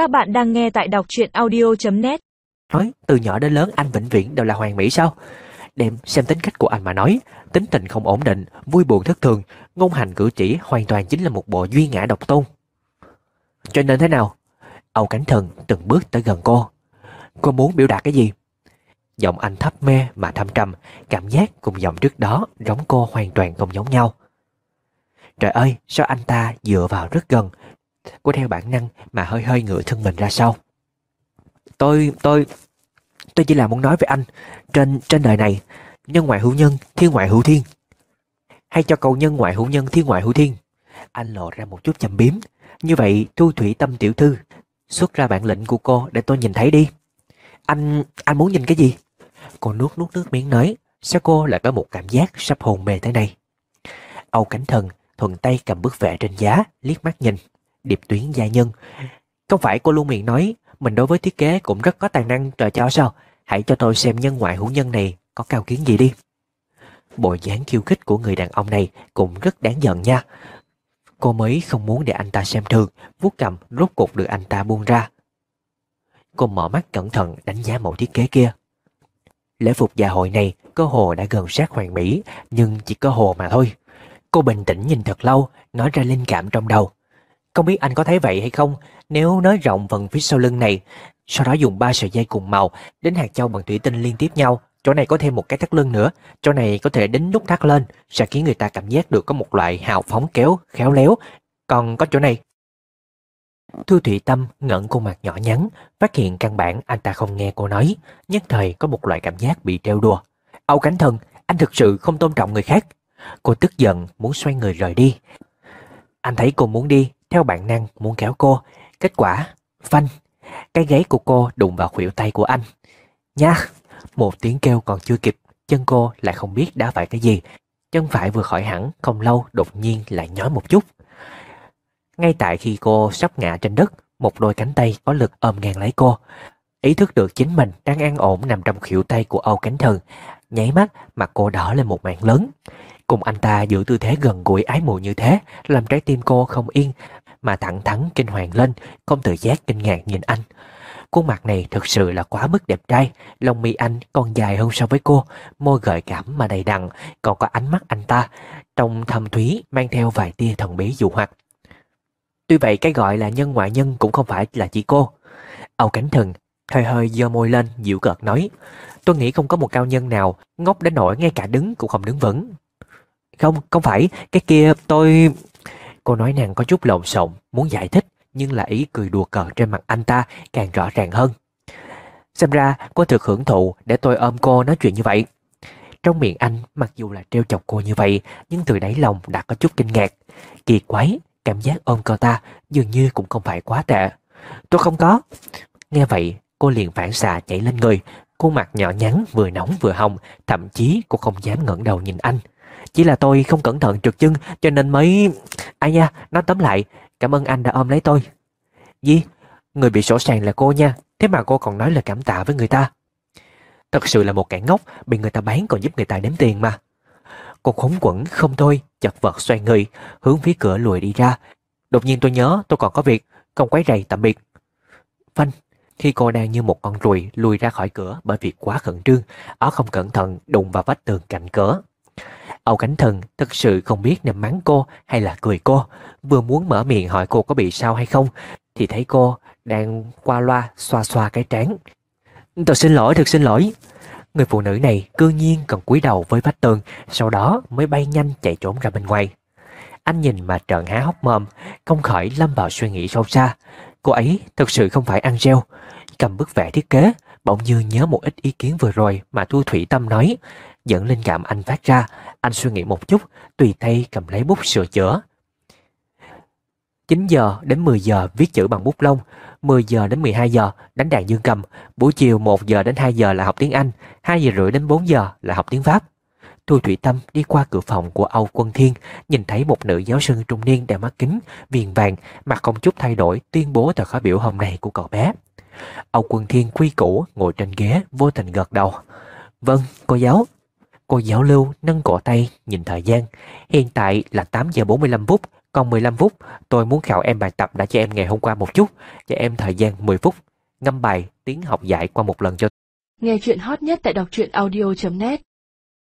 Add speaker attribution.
Speaker 1: Các bạn đang nghe tại đọc truyện audio.net
Speaker 2: Nói từ nhỏ đến lớn anh vĩnh viễn đều là hoàng mỹ sao? Đem xem tính cách của anh mà nói Tính tình không ổn định, vui buồn thất thường Ngôn hành cử chỉ hoàn toàn chính là một bộ duy ngã độc tôn. Cho nên thế nào? Âu Cảnh Thần từng bước tới gần cô. Cô muốn biểu đạt cái gì? Giọng anh thấp mê mà thâm trầm Cảm giác cùng giọng trước đó Giống cô hoàn toàn không giống nhau. Trời ơi sao anh ta dựa vào rất gần Cô theo bản năng mà hơi hơi ngửa thân mình ra sau. Tôi, tôi, tôi chỉ là muốn nói với anh Trên, trên đời này Nhân ngoại hữu nhân, thiên ngoại hữu thiên. Hay cho câu nhân ngoại hữu nhân, thiên ngoại hữu thiên. Anh lộ ra một chút chầm biếm. Như vậy thu thủy tâm tiểu thư Xuất ra bản lĩnh của cô để tôi nhìn thấy đi. Anh, anh muốn nhìn cái gì? Cô nuốt nuốt nước miếng nói Sao cô lại có một cảm giác sắp hồn mê thế này Âu cánh Thần thuận tay cầm bức vẽ trên giá liếc mắt nhìn điệp tuyến gia nhân. Không phải cô luôn miệng nói, mình đối với thiết kế cũng rất có tài năng trời cho sao. Hãy cho tôi xem nhân ngoại hữu nhân này có cao kiến gì đi. Bộ dáng khiêu khích của người đàn ông này cũng rất đáng giận nha. Cô mới không muốn để anh ta xem thường, vuốt cầm rốt cục được anh ta buông ra. Cô mở mắt cẩn thận đánh giá mẫu thiết kế kia. Lễ phục dạ hội này, cơ hồ đã gần sát hoàn mỹ, nhưng chỉ cơ hồ mà thôi. Cô bình tĩnh nhìn thật lâu, nói ra linh cảm trong đầu không biết anh có thấy vậy hay không? Nếu nới rộng phần phía sau lưng này, Sau đó dùng ba sợi dây cùng màu Đến hạt châu bằng thủy tinh liên tiếp nhau. Chỗ này có thêm một cái thắt lưng nữa. Chỗ này có thể đính nút thắt lên, Sẽ khiến người ta cảm giác được có một loại hào phóng kéo, Khéo léo. Còn có chỗ này. Thu Thủy Tâm ngẩn khuôn mặt nhỏ nhắn, Phát hiện căn bản anh ta không nghe cô nói. Nhất thời có một loại cảm giác bị treo đùa. Âu Cánh Thần, Anh thực sự không tôn trọng người khác. Cô tức giận, muốn xoay người rời đi. Anh thấy cô muốn đi theo bản năng muốn kéo cô. Kết quả, phanh, cái gáy của cô đụng vào khuỷu tay của anh. Nha, một tiếng kêu còn chưa kịp, chân cô lại không biết đã phải cái gì. Chân phải vừa khỏi hẳn, không lâu đột nhiên lại nhói một chút. Ngay tại khi cô sắp ngã trên đất, một đôi cánh tay có lực ôm ngang lấy cô. Ý thức được chính mình đang an ổn nằm trong khuỷu tay của Âu Cánh Thần. Nháy mắt, mặt cô đỏ lên một mảng lớn. Cùng anh ta giữ tư thế gần gũi ái mộ như thế, làm trái tim cô không yên, mà thẳng thắn kinh hoàng lên, không tự giác kinh ngạc nhìn anh. Khuôn mặt này thực sự là quá mức đẹp trai, lông mi anh còn dài hơn so với cô, môi gợi cảm mà đầy đặn, còn có ánh mắt anh ta, trong thâm thúy mang theo vài tia thần bí dụ hoặc. Tuy vậy cái gọi là nhân ngoại nhân cũng không phải là chỉ cô. Âu Cánh Thần hơi hơi giơ môi lên dịu cợt nói Tôi nghĩ không có một cao nhân nào ngốc đến nỗi ngay cả đứng cũng không đứng vững. Không, không phải, cái kia tôi... Cô nói nàng có chút lộn xộn, muốn giải thích, nhưng là ý cười đùa cợt trên mặt anh ta càng rõ ràng hơn. Xem ra cô thực hưởng thụ để tôi ôm cô nói chuyện như vậy. Trong miệng anh mặc dù là treo chọc cô như vậy, nhưng từ đáy lòng đã có chút kinh ngạc. Kỳ quái, cảm giác ôm cô ta dường như cũng không phải quá tệ. Tôi không có. Nghe vậy, cô liền phản xạ nhảy lên người, khuôn mặt nhỏ nhắn vừa nóng vừa hồng, thậm chí cô không dám ngẩng đầu nhìn anh. Chỉ là tôi không cẩn thận trượt chân cho nên mới... Ai nha, nói tóm lại, cảm ơn anh đã ôm lấy tôi. Gì? Người bị sổ sàng là cô nha, thế mà cô còn nói là cảm tạ với người ta. Thật sự là một kẻ ngốc, bị người ta bán còn giúp người ta đếm tiền mà. Cô khốn quẩn không thôi, chật vật xoay người, hướng phía cửa lùi đi ra. Đột nhiên tôi nhớ tôi còn có việc, không quấy rầy tạm biệt. Phanh, khi cô đang như một con ruồi lùi ra khỏi cửa bởi vì quá khẩn trương, ó không cẩn thận đụng vào vách tường cạnh cửa. Âu Cánh Thần thật sự không biết nên mắng cô hay là cười cô. Vừa muốn mở miệng hỏi cô có bị sao hay không, thì thấy cô đang qua loa xoa xoa cái trán. Tôi xin lỗi, thật xin lỗi. Người phụ nữ này cư nhiên còn cúi đầu với vách tường, sau đó mới bay nhanh chạy trốn ra bên ngoài. Anh nhìn mà trợn há hốc mồm, không khỏi lâm vào suy nghĩ sâu xa. Cô ấy thật sự không phải Angel. Cầm bức vẽ thiết kế, bỗng như nhớ một ít ý kiến vừa rồi mà Thu Thủy Tâm nói. Dẫn linh cảm anh phát ra, anh suy nghĩ một chút, tùy tay cầm lấy bút sửa chữa. 9 giờ đến 10 giờ viết chữ bằng bút lông, 10 giờ đến 12 giờ đánh đàn dương cầm, buổi chiều 1 giờ đến 2 giờ là học tiếng Anh, 2 giờ rưỡi đến 4 giờ là học tiếng Pháp. Thu Thủy Tâm đi qua cửa phòng của Âu Quân Thiên, nhìn thấy một nữ giáo sư trung niên đeo mắt kính, viền vàng, mặt không chút thay đổi, tuyên bố tờ khóa biểu hôm nay của cậu bé. Âu Quân Thiên quy củ ngồi trên ghế, vô tình gật đầu. Vâng, cô giáo. Cô giáo lưu nâng cổ tay nhìn thời gian. Hiện tại là 8 giờ 45 phút, Còn 15 phút, tôi muốn khảo em bài tập đã cho em ngày hôm qua một chút, cho em thời gian 10 phút. Ngâm bài, tiếng học giải qua một lần cho
Speaker 1: Nghe chuyện hot nhất tại đọc truyện audio.net